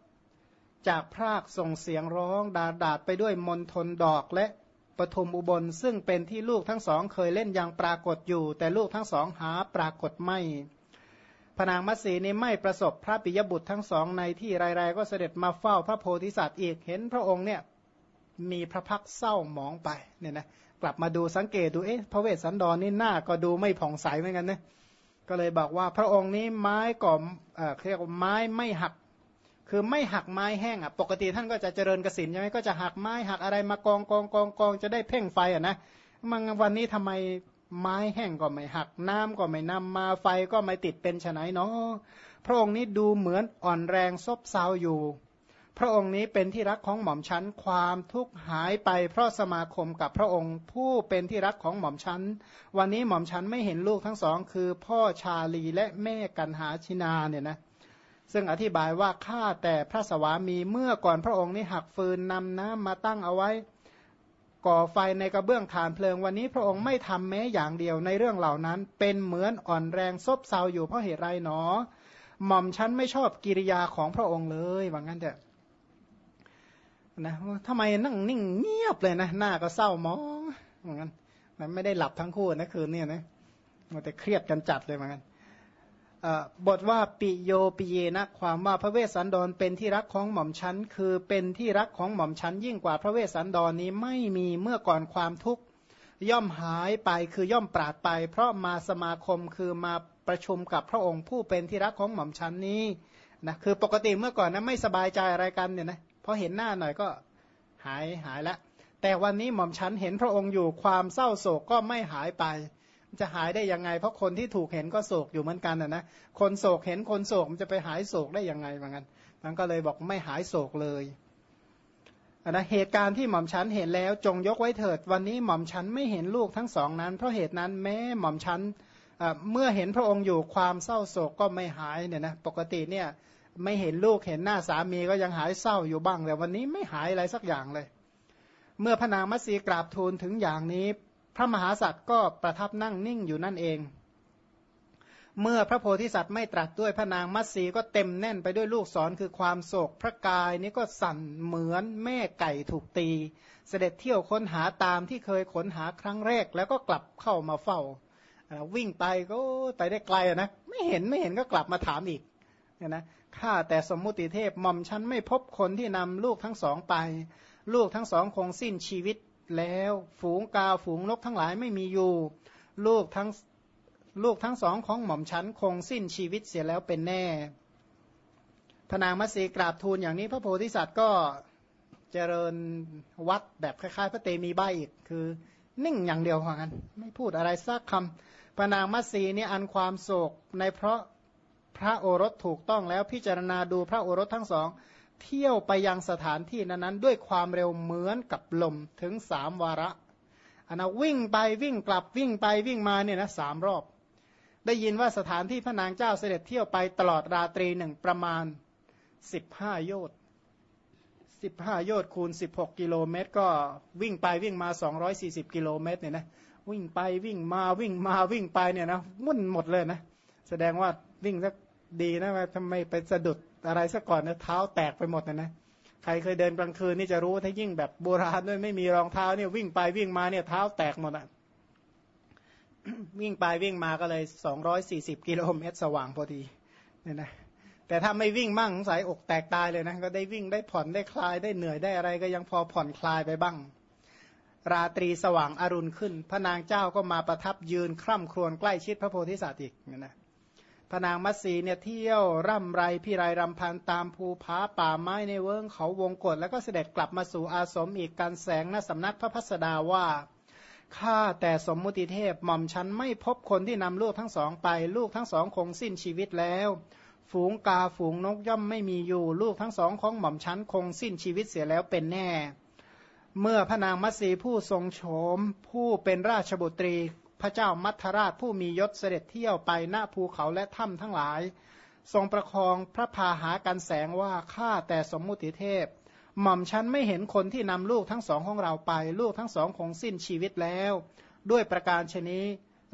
จากพรากส่งเสียงร้องดาดาดไปด้วยมนทนดอกและปฐมอุบล ซึ่งเป็นที่ลูกทั้งสองเคยเล่นอยังปรากฏอยู่ แต่ลูกทั้งสองหาปรากฏไม่พนางมัสีนี้ไม่ประสบพระปิยบุตรทั้งสองในที่ไรๆก็เสด็จมาเฝ้าพระโพธิสัตว์อีกเห็นพระองค์เนี่ยมีพระพักเศร้าหมองไปเนี่ยนะกลับมาดูสังเกตดูเอ๊ะพระเวสสันดรนี่หน้าก็ดูไม่ผ่องใสเหมือนกันนะ ก็เลยบอกว่าพระองค์นี้ไม้ก่อเอ่อเรียกว่าไม้ไม่หัก คือไม่หักไม้แห้งอะ ปกติท่านก็จะเจริญกสินใช่ไหมก็จะหักไม้หักอะไรมากองกองกองกองจะได้เพ่งไฟอะนะมันวันนี้ทำไมไม้แห้งก็ไม่หัก น้ำก็ไม่นำมาไฟก็ไม่ติดเป็นไฉนเนาะพระองค์นี้ดูเหมือนอ่อนแรงซบเซาอยู่ พระองค์นี้เป็นที่รักของหม่อมชั้นความทุกข์หายไป เพราะสมาคมกับพระองค์ ผู้เป็นที่รักของหม่อมชั้น วันนี้หม่อมชั้นไม่เห็นลูกทั้งสอง คือพ่อชาลีและแม่กันหาชินาเนี่ยนะซึ่งอธิบายว่าข้าแต่พระสวามีเมื่อก่อนพระองค์นี้หักฟืนนำน้ำมาตั้งเอาไว้ ก่อไฟในกระเบื้องฐานเพลิง วันนี้พระองค์ไม่ทำแม้อย่างเดียวในเรื่องเหล่านั้น เป็นเหมือนอ่อนแรงซบเซาอยู่เพราะเหตุไรหนอ หม่อมฉันไม่ชอบกิริยาของพระองค์เลยว่างั้นเถอะ นะทำไมนั่งนิ่งเงียบเลยนะหน้าก็เศร้ามองว่างั้นไม่ได้หลับทั้งคู่นะคืนนี้นะมันแต่เครียดกันจัดเลยว่างั้นบทว่าปิโยปิเยนะความว่าพระเวสสันดรเป็นที่รักของหม่อมชั้น คือเป็นที่รักของหม่อมชั้น ยิ่งกว่าพระเวสสันดรนนี้ไม่มีเมื่อก่อนความทุกข์ย่อมหายไปคือย่อมปราดไป เพราะมาสมาคมคือมาประชุมกับพระองค์ผู้เป็นที่รักของหม่อมชั้นนี้นะคือปกติเมื่อก่อนนะไม่สบายใจอะไรกันเนี่ยนะ อเห็นหน้าหน่อยก็หายหายแล้วแต่วันนี้หม่อมชั้นเห็นพระองค์อยู่ความเศร้าโศกก็ไม่หายไป จะหายได้ยังไง เพราะคนที่ถูกเห็นก็โศกอยู่เหมือนกันนะนะคนโศกเห็นคนโศกมันจะไปหายโศกได้ยังไงเหมือนกันมันก็เลยบอกไม่หายโศกเลยนะเหตุการณ์ที่หม่อมฉันเห็นแล้วจงยกไว้เถิด วันนี้หม่อมฉันไม่เห็นลูกทั้งสองนั้น เพราะเหตุนั้นแม้หม่อมฉันเมื่อเห็นพระองค์อยู่ความเศร้าโศกก็ไม่หายเนี่ยนะปกติเนี่ย ไม่เห็นลูกเห็นหน้าสามีก็ยังหายเศร้าอยู่บ้าง แต่วันนี้ไม่หายอะไรสักอย่างเลย เมื่อพระนางมัตสีกราบทูลถึงอย่างนี้ พระมหาสัตว์ก็ประทับนั่งนิ่งอยู่นั่นเอง เมื่อพระโพธิสัตว์ไม่ตรัสด้วยพระนางมัตสีก็เต็มแน่นไปด้วยลูกศรคือความโศก พระกายนี้ก็สั่นเหมือนแม่ไก่ถูกตี เสด็จเที่ยวค้นหาตามที่เคยค้นหาครั้งแรกแล้วก็กลับเข้ามาเฝ้าวิ่งไปก็ไปได้ไกลนะไม่เห็นไม่เห็นก็กลับมาถามอีกเนี่ยนะ ข้าแต่สมมุติเทพหม่อมฉันไม่พบคนที่นำลูกทั้งสองไป ลูกทั้งสองคงสิ้นชีวิตแล้ว ฝูงกาฝูงนกทั้งหลายไม่มีอยู่ ลูกทั้งลูกทั้งสองของหม่อมฉันคงสิ้นชีวิตเสียแล้วเป็นแน่พนางมัสีกราบทูลอย่างนี้พระโพธิสัตว์ก็เจริญวัดแบบคล้ายๆ พระเตมีใบอีกคือ นิ่งอย่างเดียวพอกันไม่พูดอะไรสักคำพนางมัสีนี่อันความโศกในเพราะ พระโอรสถูกต้องแล้วพิจารณาดูพระโอรสทั้งสอง เที่ยวไปยังสถานที่นั้นๆ ด้วยความเร็วเหมือนกับลมถึงสามวาระอันนะวิ่งไปวิ่งกลับวิ่งไปวิ่งมาเนี่ยนะสามรอบ ได้ยินว่าสถานที่พระนางเจ้าเสด็จเที่ยวไปตลอดราตรีหนึ่งประมาณสิบห้าโยชน์สิบห้าโยชน์คูณสิบหกกิโลเมตร ก็วิ่งไปวิ่งมาสองร้อยสี่สิบกิโลเมตรเนี่ยนะวิ่งไปวิ่งมาวิ่งมาวิ่งไปเนี่ยนะมุ่นหมดเลยนะ แสดงว่าวิ่งสัก ดีนะว่าทำไมไปสะดุดอะไรซะก่อนนะเท้าแตกไปหมดนะนะใครเคยเดินกลางคืนนี่จะรู้ถ้ายิ่งแบบโบราณด้วยไม่มีรองเท้าเนี่ยวิ่งไปวิ่งมาเนี่ยเท้าแตกหมดอะวิ่งไปวิ่งมาก็เลยสองร้อยสี่สิบกิโลเมตรสว่างพอดีเนี่ยนะแต่ถ้าไม่วิ่งมั่งสายอกแตกตายเลยนะก็ได้วิ่งได้ผ่อนได้คลายได้เหนื่อยได้อะไรก็ยังพอผ่อนคลายไปบ้าง ราตรีสว่างอรุณขึ้น พระนางเจ้าก็มาประทับยืนคร่ำครวญใกล้ชิดพระโพธิสัตว์อีกเนี่ยนะ พนางมัตสีเนี่ยเที่ยวร่ำไรพิไรรำพันตามภูผาป่าไม้ในเวิ้งเขาวงกฏแล้วก็เสด็จกลับมาสู่อาสมอีกการแสงณสำนักพระพัสดาว่าข้าแต่สมมุติเทพหม่อมฉันไม่พบคนที่นำลูกทั้งสองไปลูกทั้งสองคงสิ้นชีวิตแล้ว ฝูงกาฝูงนกย่อมไม่มีอยู่ ลูกทั้งสองของหม่อมฉันคงสิ้นชีวิตเสียแล้วเป็นแน่ เมื่อพระนางมัตสีผู้ทรงโฉมผู้เป็นราชบุตรี พระเจ้ามัทราชผู้มียศเสด็จเที่ยวไปหน้าภูเขาและถ้ำทั้งหลาย ทรงประคองพระพาหากันแสงว่าข้าแต่สมมุติเทพ หม่อมฉันไม่เห็นคนที่นำลูกทั้งสองของเราไป ลูกทั้งสองคงสิ้นชีวิตแล้ว ด้วยประการชนี้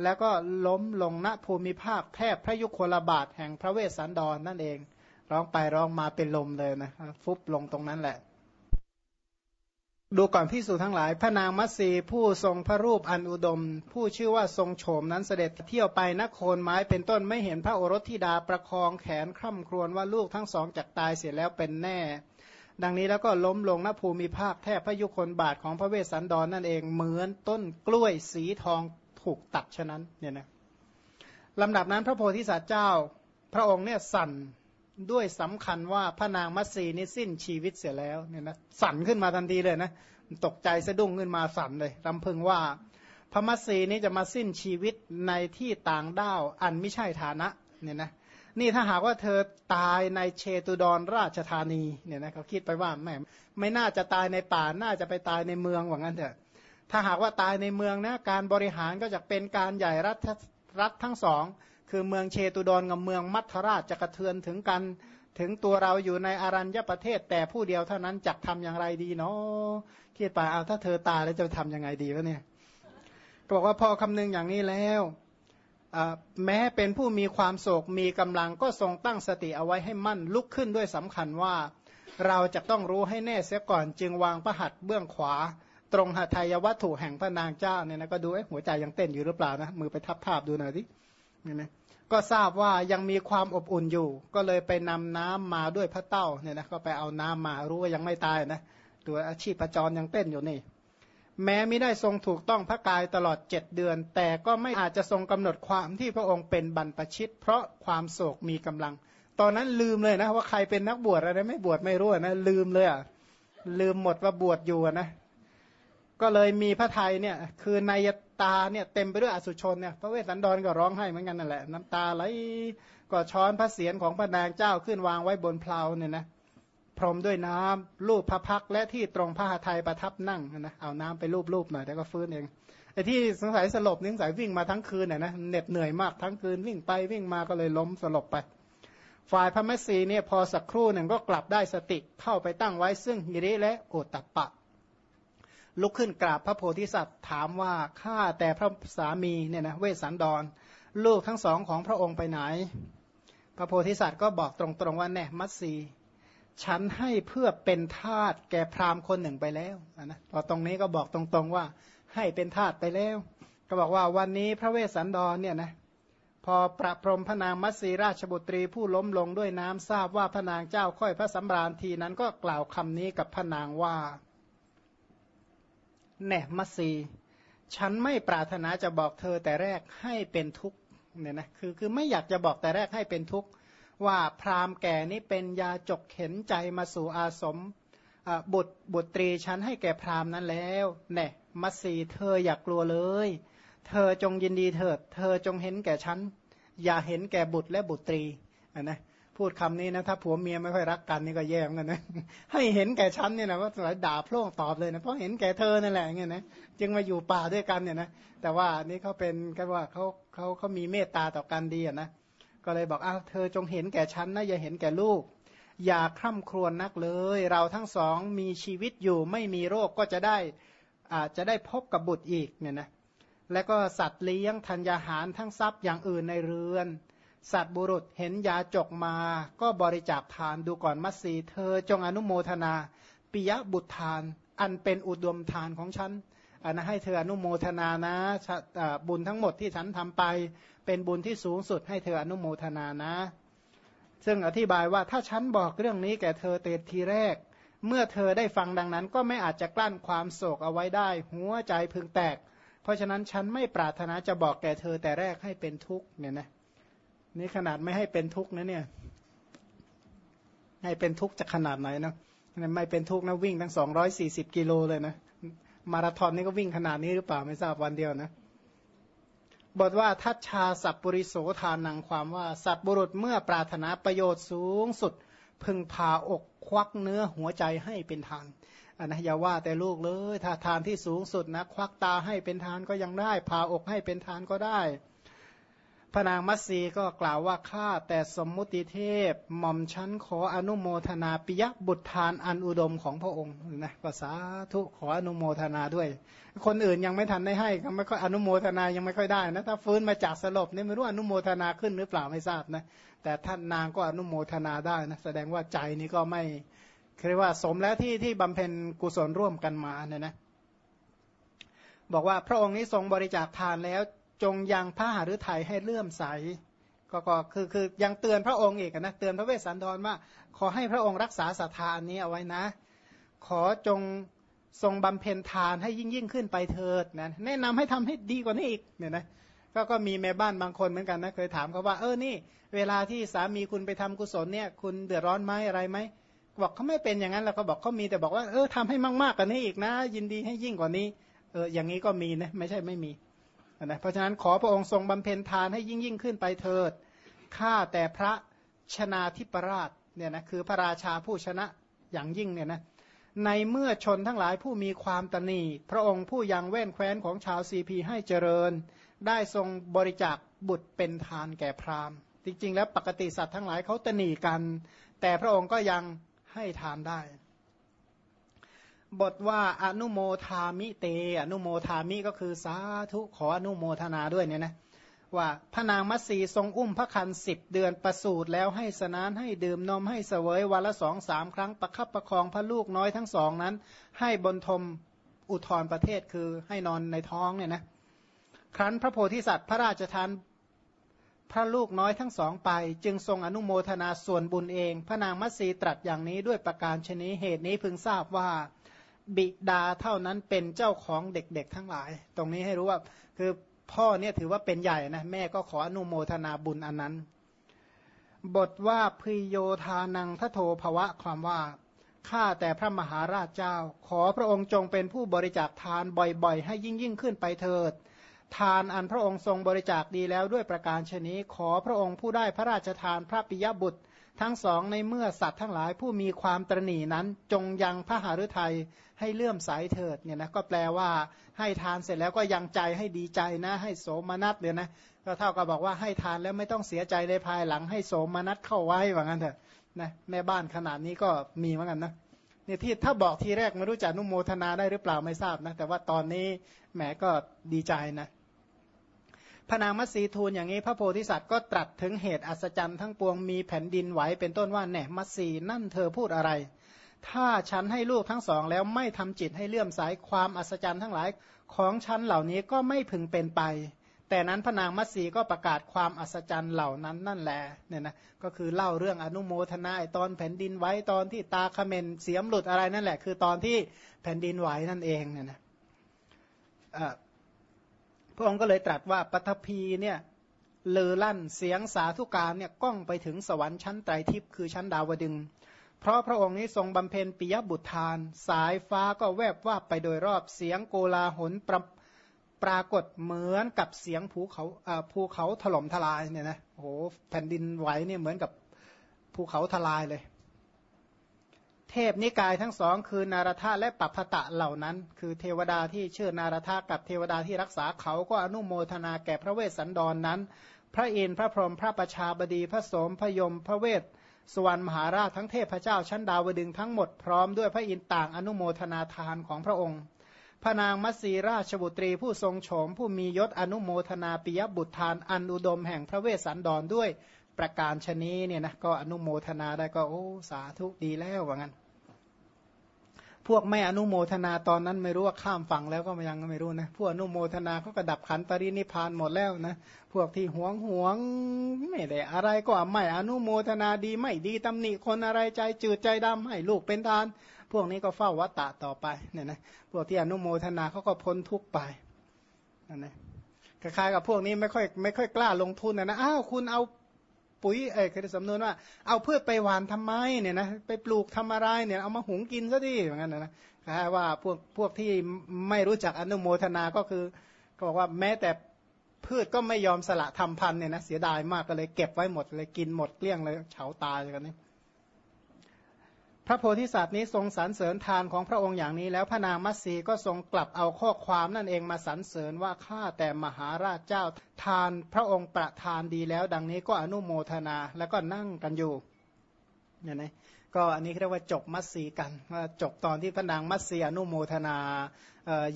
แล้วก็ล้มลงณภูมิภาคแทบพระยุคลบาทแห่งพระเวสสันดรนนั่นเอง ร้องไปร้องมาเป็นลมเลยนะฟุบลงตรงนั้นแหละ ดูก่อนพิสูจทั้งหลาย พระนางมัตสีผู้ทรงพระรูปอันอุดม ผู้ชื่อว่าทรงโฉมนั้นเสด็จเที่ยวไปนโคนไม้เป็นต้นไม่เห็นพระโอรสธิดาประคองแขนคร่ำครวญว่าลูกทั้งสองจักตายเสียแล้วเป็นแน่ ดังนี้แล้วก็ล้มลงณภูมิภาคแทบพระยุคนบาทของพระเวสสันดรนนั่นเองเหมือนต้นกล้วยสีทองถูกตัดฉะนั้นเนี่ยนะลำดับนั้นพระโพธิสัตว์เจ้า พระองค์เนี่ยสั่น ด้วยสำคัญว่าพระนางมัตสีนี่สิ้นชีวิตเสียแล้วเนี่ยนะสั่นขึ้นมาทันทีเลยนะตกใจสะดุ้งขึ้นมาสั่นเลยรำพึงว่าพระมัตสีนี้จะมาสิ้นชีวิตในที่ต่างด้าวอันไม่ใช่ฐานะเนี่ยนะนี่ถ้าหากว่าเธอตายในเชตุดรราชธานีเนี่ยนะเขาคิดไปว่าแม่ไม่น่าจะตายในป่าน่าจะไปตายในเมืองว่างั้นเถอะถ้าหากว่าตายในเมืองนะการบริหารก็จะเป็นการใหญ่รัฐรัฐทั้งสอง คือเมืองเชตุดรกับเมืองมัทราชจะกระเทือนถึงกัน ถึงตัวเราอยู่ในอารัญญประเทศ แต่ผู้เดียวเท่านั้นจะทำอย่างไรดีเนาะคิดไปเอาถ้าเธอตายแล้วจะทำยังไงดีวะเนี่ยบอกว่าพอคำนึงอย่างนี้แล้วแม้เป็นผู้มีความโศกมีกำลังก็ทรงตั้งสติเอาไว้ให้มั่นลุกขึ้นด้วยสำคัญว่าเราจะต้องรู้ให้แน่เสียก่อนจึงวางพระหัตถ์เบื้องขวา ตรงหทัยวัตถุแห่งพระนางเจ้าเนี่ยนะก็ดูหัวใจยังเต้นอยู่หรือเปล่านะมือไปทับภาพดูหน่อยดิ เนี่ยนะก็ทราบว่ายังมีความอบอุ่นอยู่ ก็เลยไปนำน้ำมาด้วยพระเต้าเนี่ยนะก็ไปเอาน้ำมารู้ว่ายังไม่ตายนะตัวอาชีพประจรยังเต้นอยู่นี่ แม้ไม่ได้ทรงถูกต้องพระกายตลอดเจ็ดเดือน แต่ก็ไม่อาจจะทรงกำหนดความที่พระองค์เป็นบรรพชิต เพราะความโศกมีกำลัง ตอนนั้นลืมเลยนะว่าใครเป็นนักบวชอะไรไม่บวชไม่รู้นะลืมเลยอะลืมหมดว่าบวชอยู่นะ ก็เลยมีพระไทยเนี่ยคือนยตาเนี่ยเต็มไปด้วยอสุชนเนี่ยพระเวสสันดรก็ร้องไห้เหมือนกันนั่นแหละ น้ำตาไหลก็ช้อนพระเศียรของพระนางเจ้าขึ้นวางไว้บนเพลาเนี่ยนะพรมด้วยน้ำลูบพระพักและที่ตรงพระหทัยประทับนั่งนะเอาน้ำไปลูบๆหน่อยแล้วก็ฟื้นเองไอ้ที่สงสัยสลบนิ่งสายวิ่งมาทั้งคืนเนี่ยนะเหน็ดเหนื่อยมากทั้งคืนวิ่งไปวิ่งมาก็เลยล้มสลบไป ฝ่ายพระแมสีเนี่ยพอสักครู่หนึ่งก็กลับได้สติเข้าไปตั้งไว้ซึ่งหิริและโอตตปปะ ลุกขึ้นกราบพระโพธิสัตว์ถามว่าข้าแต่พระสามีเนี่ยนะเวสสันดร ลูกทั้งสองของพระองค์ไปไหน พระโพธิสัตว์ก็บอกตรงๆว่าแน่มัตสีฉันให้เพื่อเป็นทาสแก่พราหมณ์คนหนึ่งไปแล้วนะพอตรงนี้ก็บอกตรงๆว่าให้เป็นทาสไปแล้ว ก็บอกว่าวันนี้พระเวสสันดรเนี่ยนะพอประพรมพระนางมัตสีราชบุตรีผู้ล้มลงด้วยน้ำทราบว่าพระนางเจ้าค่อยพระสำราญทีนั้นก็กล่าวคำนี้กับพระนางว่า แน่มัสีฉันไม่ปรารถนาจะบอกเธอแต่แรกให้เป็นทุกข์เนี่ยนะคือคือไม่อยากจะบอกแต่แรกให้เป็นทุกข์ว่าพราหมณ์แก่นี้เป็นยาจกเข็นใจมาสู่อาสมบุตรบุตรีฉันให้แก่พราหมณ์นั้นแล้วแน่มัสีเธออย่ากกลัวเลย เธอจงยินดีเถิด เธอจงเห็นแก่ฉันอย่าเห็นแก่บุตรและบุตรีนะ พูดคำนี้นะถ้าผัวเมียไม่ค่อยรักกันนี่ก็แย่เหมือนกันนะให้เห็นแก่ฉันเนี่ยนะว่าสายด่าโพล่งตอบเลยนะเพราะเห็นแก่เธอนั่นแหละเงี้ยนะจึงมาอยู่ป่าด้วยกันเนี่ยนะแต่ว่านี่เขาเป็นกันว่าเขาเขาเขามีเมตตาต่อกันดีอะนะก็เลยบอกอ้าวเธอจงเห็นแก่ฉันนะอย่าเห็นแก่ลูก อย่าคร่ำครวญนักเลย เราทั้งสองมีชีวิตอยู่ไม่มีโรคก็จะได้อาจจะได้พบกับบุตรอีกเนี่ยนะและก็สัตว์เลี้ยงธัญญาหารทั้งทรัพย์อย่างอื่นในเรือน สัตบุรุษเห็นยาจกมา ก็บริจาคทานดูก่อนมัสสีเธอจงอนุโมทนาปิยบุตรทาน อันเป็นอุดมทานของฉันอันะให้เธออนุโมทนานะบุญทั้งหมดที่ฉันทำไป เป็นบุญที่สูงสุดให้เธออนุโมทนานะ ซึ่งอธิบายว่าถ้าฉันบอกเรื่องนี้แก่เธอเตทีแรก เมื่อเธอได้ฟังดังนั้น ก็ไม่อาจจะกลั้นความโศกเอาไว้ได้ หัวใจพึงแตก เพราะฉะนั้นฉันไม่ปรารถนาจะบอกแก่เธอแต่แรกให้เป็นทุกข์เนี่ยนะ นี่ขนาดไม่ให้เป็นทุกข์นะเนี่ย ให้เป็นทุกข์จะขนาดไหนนะไม่เป็นทุกข์นะวิ่งทั้งสองร้อยสี่สิบกิโลเลยนะ มาราธอนนี่ก็วิ่งขนาดนี้หรือเปล่าไม่ทราบวันเดียวนะบทว่าทัชชาสัพปริโสทานังความว่า สัตบุรุษเมื่อปรารถนาประโยชน์สูงสุด พึงพาอกควักเนื้อหัวใจให้เป็นทานอันนะอย่าว่าแต่ลูกเลยถ้าทานที่สูงสุดนะ ควักตาให้เป็นทานก็ยังได้พาอกให้เป็นทานก็ได้ พระนางมัตสีก็กล่าวว่าข้าแต่สมมุติเทพหม่อมชั้นขออนุโมทนาปิยบุตรทานอันอุดมของพระองค์นะภาษาทุขออนุโมทนาด้วย คนอื่นยังไม่ทันได้ให้ก็ไม่ค่อยอนุโมทนายังไม่ค่อยได้นะถ้าฟื้นมาจากสลบนี่ไม่รู้อนุโมทนาขึ้นหรือเปล่าไม่ทราบนะแต่ท่านนางก็อนุโมทนาได้นะแสดงว่าใจนี้ก็ไม่เรียกว่าสมแล้วที่ที่บำเพ็ญกุศลร่วมกันมาเนี่ยนะบอกว่าพระองค์นี้ทรงบริจาคทานแล้ว จงยังพระหฤทัยให้เลื่อมใส ก็คือคือยังเตือนพระองค์อีกนะเตือนพระเวสสันดรว่า ขอให้พระองค์รักษาศรัทธาอันนี้เอาไว้นะ ขอจงทรงบำเพ็ญทานให้ยิ่งยิ่งขึ้นไปเถิดนะแนะนำให้ทำให้ดีกว่านี้อีกเนี่ยนะก็ก็มีแม่บ้านบางคนเหมือนกันนะเคยถามเขาว่าเออนี่ เวลาที่สามีคุณไปทำกุศลเนี่ย คุณเดือดร้อนไหมอะไรไหมบอกเขาไม่เป็นอย่างนั้นแล้วก็บอกเขามีแต่บอกว่าเออทำให้มากๆกว่านี้อีกนะ ยินดีให้ยิ่งกว่านี้ เอออย่างนี้ก็มีนะไม่ใช่ไม่มี นะเพราะฉะนั้นขอพระองค์ทรงบำเพ็ญทานให้ยิ่งยิ่งขึ้นไปเถิดข้าแต่พระชนาธิปราชเนี่ยนะคือพระราชาผู้ชนะอย่างยิ่งเนี่ยนะในเมื่อชนทั้งหลายผู้มีความตนีพระองค์ผู้ยังแว่นแคว้นของชาวซีพีให้เจริญ ได้ทรงบริจาคบุตรเป็นทานแก่พราหมณ์ จริง ๆ แล้วปกติสัตว์ทั้งหลายเขาตนีกัน แต่พระองค์ก็ยังให้ทานได้ บทว่าอนุโมทามิเต อนุโมทามิก็คือสาธุขออนุโมทนาด้วยเนี่ยนะว่าพระนางมัตสีทรงอุ้มพระคันสิบเดือนประสูติแล้วให้สนานให้ดื่มนมให้เสวยวันละสองสามครั้งประคับประคองพระลูกน้อยทั้งสองนั้น ให้บนทมอุทธรประเทศคือให้นอนในท้องเนี่ยนะครั้นพระโพธิสัตว์พระราชทานพระลูกน้อยทั้งสองไป จึงทรงอนุโมทนาส่วนบุญเอง พระนางมัตสีตรัสอย่างนี้ด้วยประการชนิเหตุนี้พึงทราบว่า บิดาเท่านั้นเป็นเจ้าของเด็กๆทั้งหลาย ตรงนี้ให้รู้ว่าคือพ่อเนี่ยถือว่าเป็นใหญ่นะแม่ก็ขออนุโมทนาบุญอันนั้น บทว่าพิโยทานังทโทภวะความว่าข้าแต่พระมหาราชเจ้า ขอพระองค์จงเป็นผู้บริจาคทานบ่อยๆ ให้ยิ่งยิ่งขึ้นไปเถิด ทานอันพระองค์ทรงบริจาคดีแล้วด้วยประการชนี้ ขอพระองค์ผู้ได้พระราชทานพระปิยบุตร ทั้งสองในเมื่อสัตว์ทั้งหลายผู้มีความตรณีนั้นจงยังพระหฤทัยให้เลื่อมสายเถิดเนี่ยนะก็แปลว่าให้ทานเสร็จแล้วก็ยังใจให้ดีใจนะ ให้โสมนัสเลยนะก็เท่ากับบอกว่าให้ทานแล้วไม่ต้องเสียใจในภายหลังให้โสมนัสเข้าไว้ว่างั้นเถอะนะแม่บ้านขนาดนี้ก็มีเหมือนกันนะเนี่ยที่ถ้าบอกทีแรกไม่รู้จักนุโมทนาได้หรือเปล่าไม่ทราบนะแต่ว่าตอนนี้แหมก็ดีใจนะ พระนางมัสีทูลอย่างนี้พระโพธิสัตว์ก็ตรัสถึงเหตุอัศจรรย์ทั้งปวงมีแผ่นดินไหวเป็นต้นว่าแหนมัสีนั่นเธอพูดอะไร ถ้าฉันให้ลูกทั้งสองแล้วไม่ทำจิตให้เลื่อมสายความอัศจรรย์ทั้งหลายของฉันเหล่านี้ก็ไม่พึงเป็นไป แต่นั้นพระนางมัตสีก็ประกาศความอัศจรรย์เหล่านั้นนั่นแหละเนี่ยนะก็คือเล่าเรื่องอนุโมทนาตอนแผ่นดินไหวตอนที่ตาเมนเสียมหลุดอะไรนั่นแหละ คือตอนที่แผ่นดินไหวนั่นเองเนี่ยนะ พระองค์ก็เลยตรัสว่าปฐพีเนี่ยเลอลั่นเสียงสาธุการเนี่ยก้องไปถึงสวรรค์ชั้นไตรทิพย์คือชั้นดาวดึง เพราะพระองค์นี้ทรงบำเพ็ญปิยบุตรทาน สายฟ้าก็แวบว่าไปโดยรอบเสียงโกลาหลปรปรากฏเหมือนกับเสียงภูเขาภูเขาถล่มทลายเนี่ยนะโอ้โหแผ่นดินไหวเนี่ยเหมือนกับภูเขาทลายเลย เทพนิกายทั้งสองคือนารธาและปัพพตะเหล่านั้น คือเทวดาที่ชื่อนารธากับเทวดาที่รักษาเขาก็อนุโมทนาแก่พระเวสสันดรนนั้น พระอินทร์พระพรหมพระประชาบดีพระสมพยมพระเวสสวรรณมหาราชทั้งเทพเจ้าชั้นดาวดึงทั้งหมดพร้อมด้วยพระอินทร์ต่างอนุโมทนาทานของพระองค์ พระนางมัสีราชบุตรีผู้ทรงโฉมผู้มียศอนุโมทนาปิยบุตรทานอันอุดมแห่งพระเวสสันดรด้วยประการชนีเนี่ยนะก็อนุโมทนาได้ก็โอ้สาธุดีแล้วว่างั้น พวกไม่อนุโมทนาตอนนั้นไม่รู้ว่าข้ามฝั่งแล้วก็ยังไม่รู้นะพวกอนุโมทนาเขาก็ดับขันปรินิพานหมดแล้วนะพวกที่หวงหวงไม่ได้อะไรก็ไม่อนุโมทนาดีไม่ดีตำหนิคนอะไรใจจืดใจดำให้ลูกเป็นทาน พวกนี้ก็เฝ้าวัตตะต่อไปเนี่ยนะพวกที่อนุโมทนาเขาก็พ้นทุกไปนั่นนะคล้ายๆกับพวกนี้ไม่ค่อยไม่ค่อยกล้าลงทุนนะนะอ้าวคุณเอา ปุ๋ยเอ้คือสำนวนว่าเอาพืชไปหวานทำไมเนี่ยนะไปปลูกทำอะไรเนี่ยเอามาหุงกินซะดิอย่างนั้นนะคล้ายว่าพวกพวกที่ไม่รู้จักอนุโมทนาก็คือก็บอกว่าแม้แต่พืชก็ไม่ยอมสละทำพันเนี่ยนะเสียดายมากก็เลยเก็บไว้หมดเลยกินหมดเกลี้ยงเลยเฉาตายกันนี่ พระโพธิสัตว์นี้ทรงสรรเสริญทานของพระองค์อย่างนี้ แล้วพระนางมัตสีก็ทรงกลับเอาข้อความนั่นเองมาสรรเสริญว่าข้าแต่มหาราชเจ้าทานพระองค์ประทานดีแล้ว ดังนี้ก็อนุโมทนาแล้วก็นั่งกันอยู่เนี่ยนะก็อันนี้เรียกว่าจบมัตสีกันว่าจบตอนที่พระนางมัตสีอนุโมทนา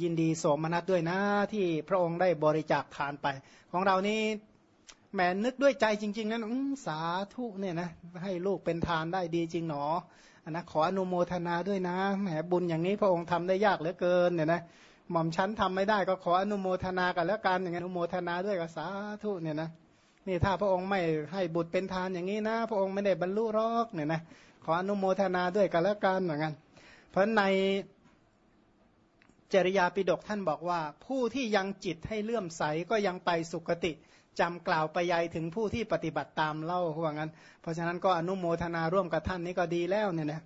ยินดีโสมนัสด้วยนะที่พระองค์ได้บริจาคทานไป ของเรานี่แหมนึกด้วยใจจริง ๆ นั้นสาธุเนี่ยนะให้ลูกเป็นทานได้ดีจริงหนอ นะขออนุโมทนาด้วยนะแหมบุญอย่างนี้พระองค์ทำได้ยากเหลือเกินเนี่ยนะหม่อมชั้นทำไม่ได้ก็ขออนุโมทนากันแล้วกันอย่างนี้อนุโมทนาด้วยก็สาธุเนี่ยนะนี่ถ้าพระองค์ไม่ให้บุตรเป็นทานอย่างนี้นะ พระองค์ไม่ได้บรรลุรอกเนี่ยนะขออนุโมทนาด้วยกันแล้วกันเหมือนกันเพราะในจริยาปิฎกท่านบอกว่า ผู้ที่ยังจิตให้เลื่อมใสก็ยังไปสุคติ จำกล่าวไปยัยถึงผู้ที่ปฏิบัติตามเล่าว่างั้น เพราะฉะนั้นก็อนุโมทนาร่วมกับท่านนี้ก็ดีแล้วเนี่ยนะ